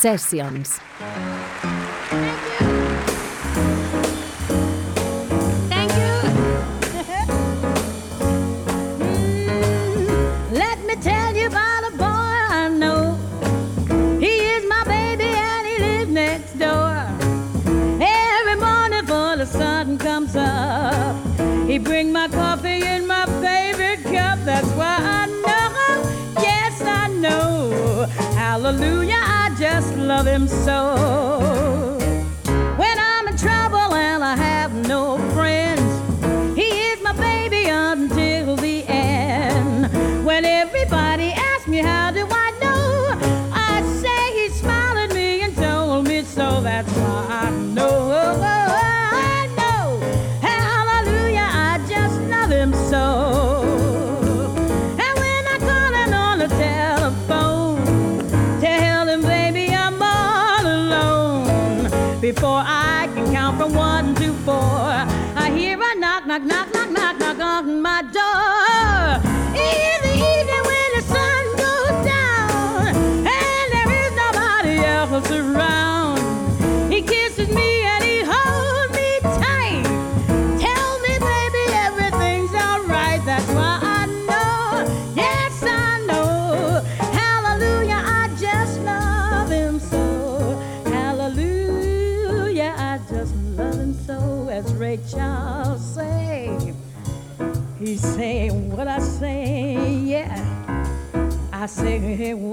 Sessions. them so. Say.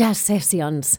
Jazz Sessions.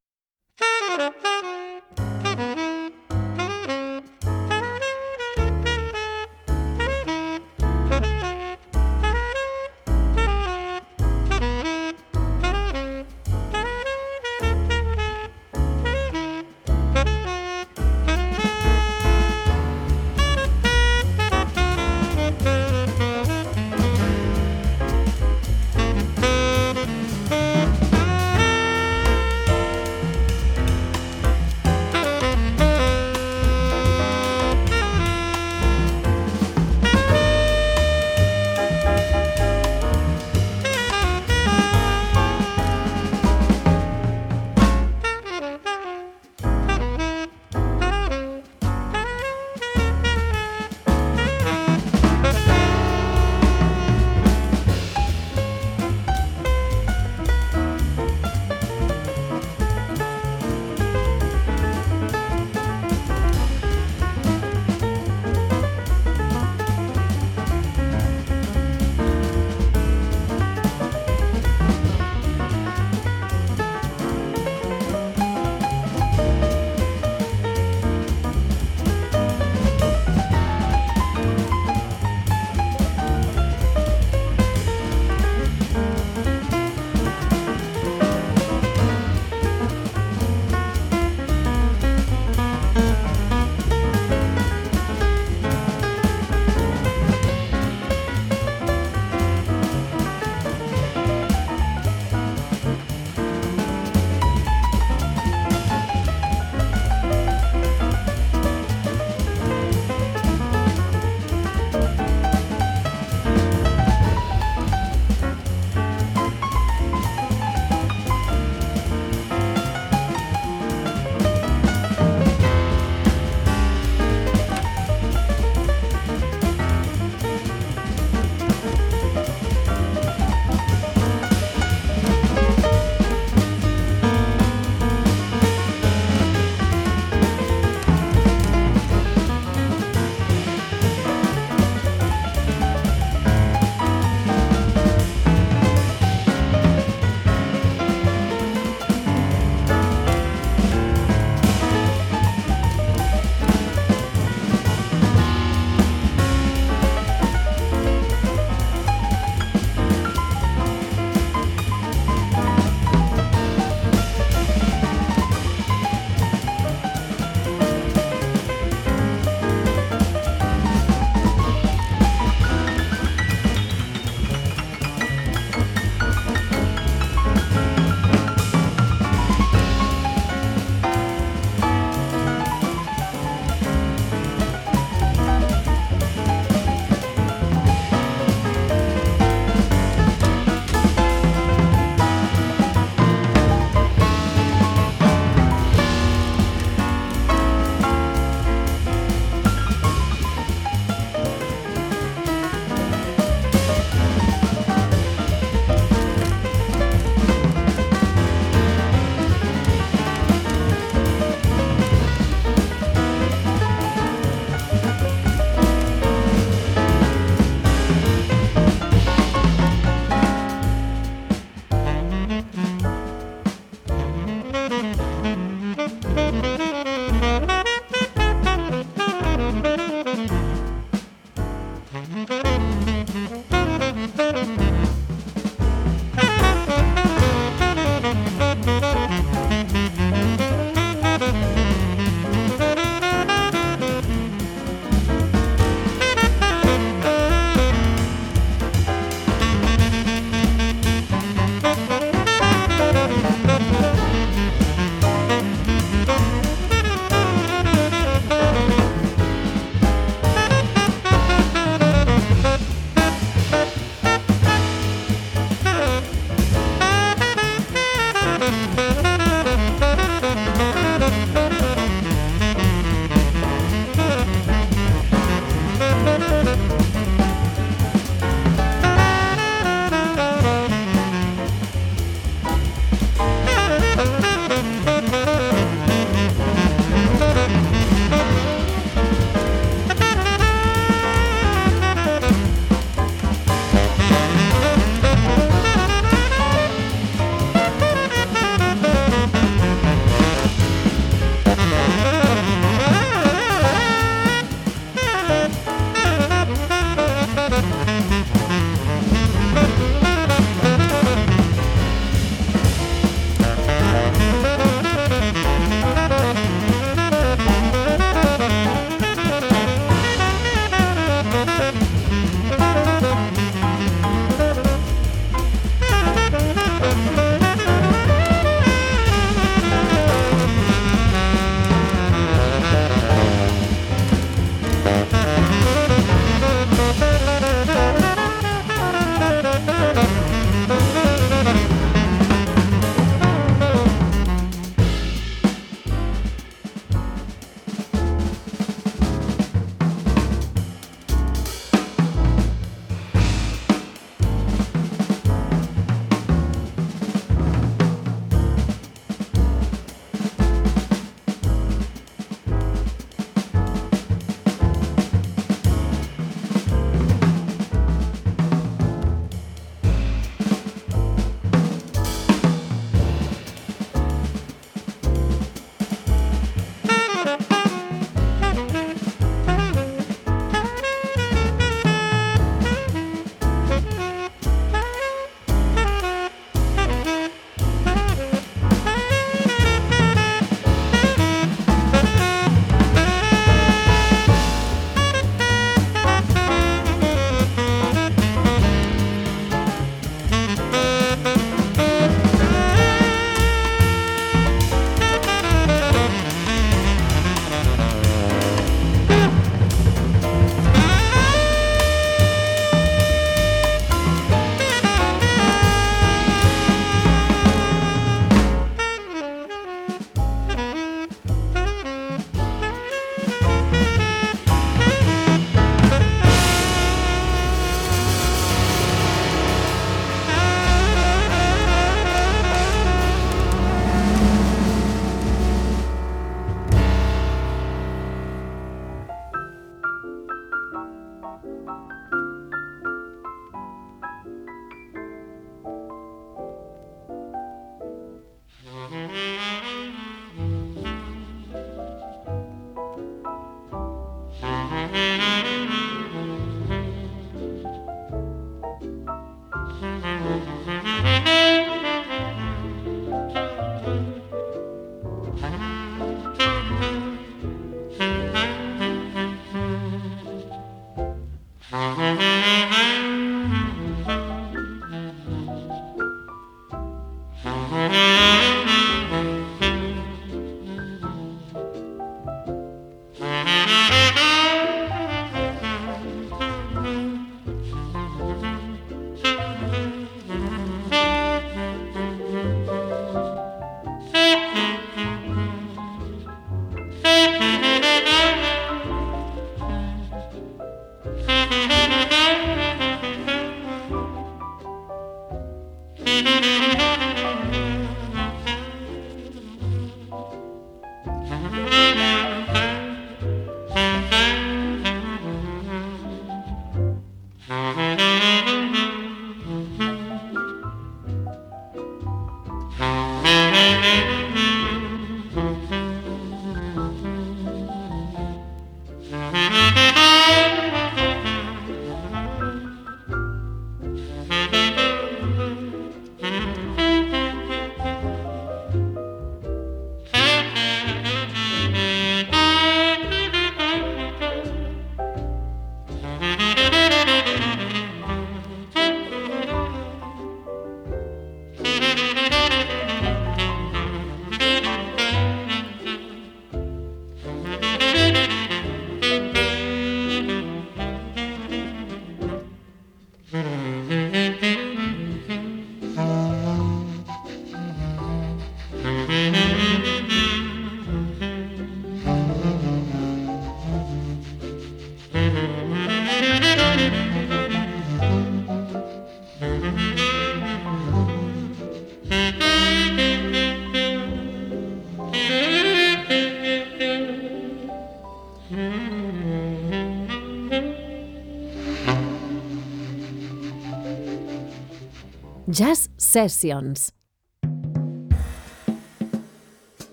Jazz Sessions.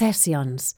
Sessions.